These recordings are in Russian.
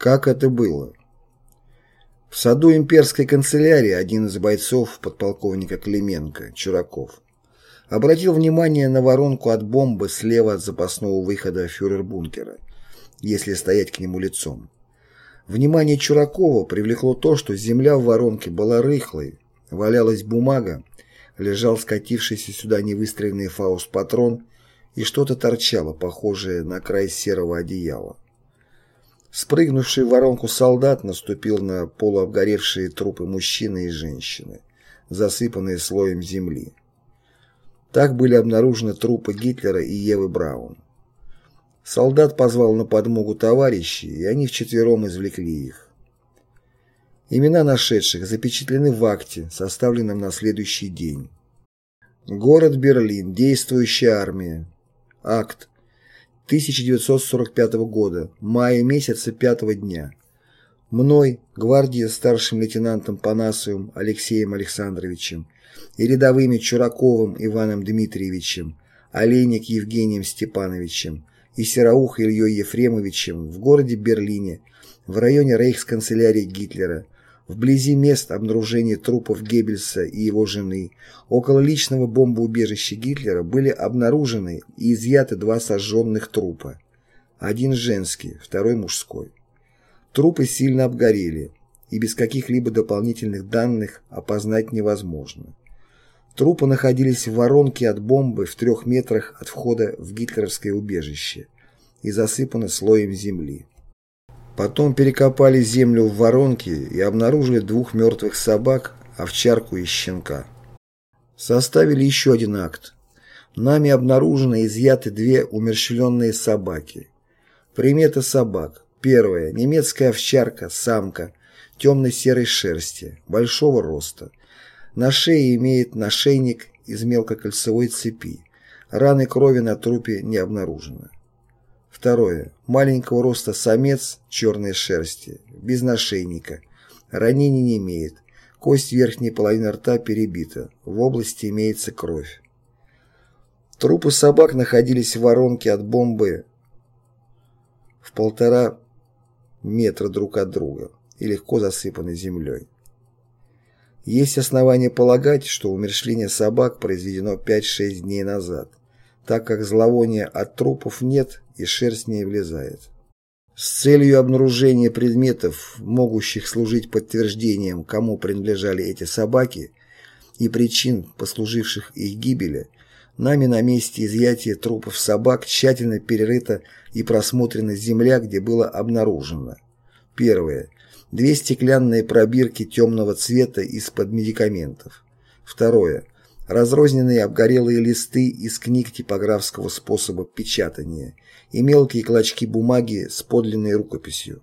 Как это было? В саду имперской канцелярии один из бойцов подполковника Клименко, Чураков, обратил внимание на воронку от бомбы слева от запасного выхода фюрер-бункера, если стоять к нему лицом. Внимание Чуракова привлекло то, что земля в воронке была рыхлой, валялась бумага, лежал скатившийся сюда невыстреленный фауст-патрон и что-то торчало, похожее на край серого одеяла. Спрыгнувший в воронку солдат наступил на полуобгоревшие трупы мужчины и женщины, засыпанные слоем земли. Так были обнаружены трупы Гитлера и Евы Браун. Солдат позвал на подмогу товарищей, и они вчетвером извлекли их. Имена нашедших запечатлены в акте, составленном на следующий день. Город Берлин, действующая армия. Акт 1945 года, мая месяца пятого дня. Мной, гвардии старшим лейтенантом Панасовым Алексеем Александровичем и рядовыми Чураковым Иваном Дмитриевичем, Олейник Евгением Степановичем и Сераух Ильей Ефремовичем в городе Берлине, в районе рейхсканцелярии Гитлера, Вблизи мест обнаружения трупов Геббельса и его жены, около личного бомбоубежища Гитлера были обнаружены и изъяты два сожженных трупа. Один женский, второй мужской. Трупы сильно обгорели, и без каких-либо дополнительных данных опознать невозможно. Трупы находились в воронке от бомбы в трех метрах от входа в гитлеровское убежище и засыпаны слоем земли. Потом перекопали землю в воронке и обнаружили двух мертвых собак, овчарку и щенка. Составили еще один акт. Нами обнаружены изъяты две умерщвленные собаки. Приметы собак. Первая. Немецкая овчарка, самка, темно-серой шерсти, большого роста. На шее имеет нашейник из мелкокольцевой цепи. Раны крови на трупе не обнаружено. Второе. Маленького роста самец черной шерсти, без нашейника. Ранений не имеет. Кость верхней половины рта перебита. В области имеется кровь. Трупы собак находились в воронке от бомбы в полтора метра друг от друга и легко засыпаны землей. Есть основания полагать, что умершление собак произведено 5-6 дней назад так как зловония от трупов нет и шерсть не влезает. С целью обнаружения предметов, могущих служить подтверждением, кому принадлежали эти собаки, и причин, послуживших их гибели, нами на месте изъятия трупов собак тщательно перерыта и просмотрена земля, где было обнаружено. Первое. Две стеклянные пробирки темного цвета из-под медикаментов. Второе разрозненные обгорелые листы из книг типографского способа печатания и мелкие клочки бумаги с подлинной рукописью.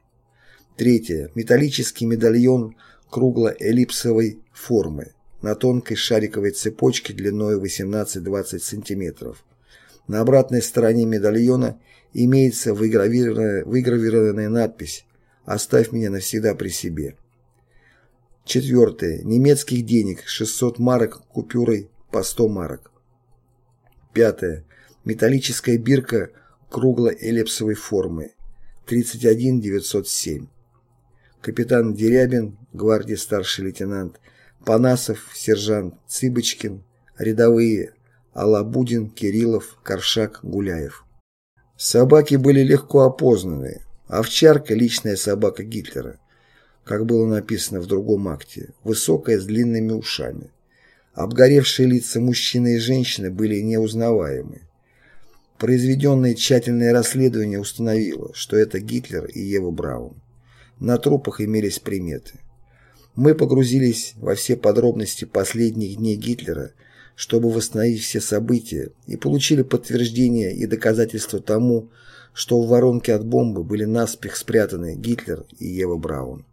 Третье. Металлический медальон кругло-эллипсовой формы на тонкой шариковой цепочке длиной 18-20 см. На обратной стороне медальона имеется выгравированная, выгравированная надпись «Оставь меня навсегда при себе». Четвертое. Немецких денег 600 марок купюрой по 100 марок. Пятое. Металлическая бирка кругло-эллипсовой формы 31907. Капитан Дерябин, гвардии старший лейтенант, Панасов, сержант Цыбочкин, рядовые Алабудин, Кириллов, Коршак, Гуляев. Собаки были легко опознаны. Овчарка – личная собака Гитлера, как было написано в другом акте, высокая с длинными ушами. Обгоревшие лица мужчины и женщины были неузнаваемы. Произведенное тщательное расследование установило, что это Гитлер и Ева Браун. На трупах имелись приметы. Мы погрузились во все подробности последних дней Гитлера, чтобы восстановить все события, и получили подтверждение и доказательства тому, что в воронке от бомбы были наспех спрятаны Гитлер и Ева Браун.